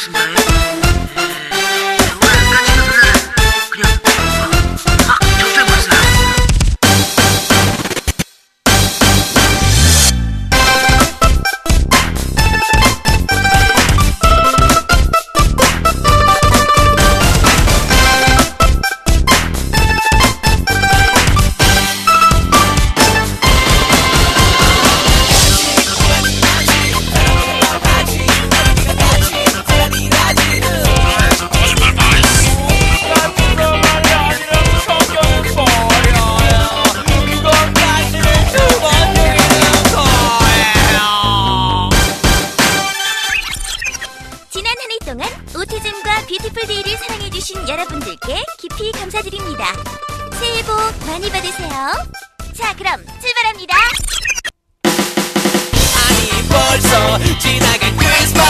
Christmas. 뷰티풀 데이를 사랑해주신 여러분들께 깊이 감사드립니다. 새해 복 많이 받으세요. 자, 그럼 출발합니다. 아니 벌써 지나간 크리스마스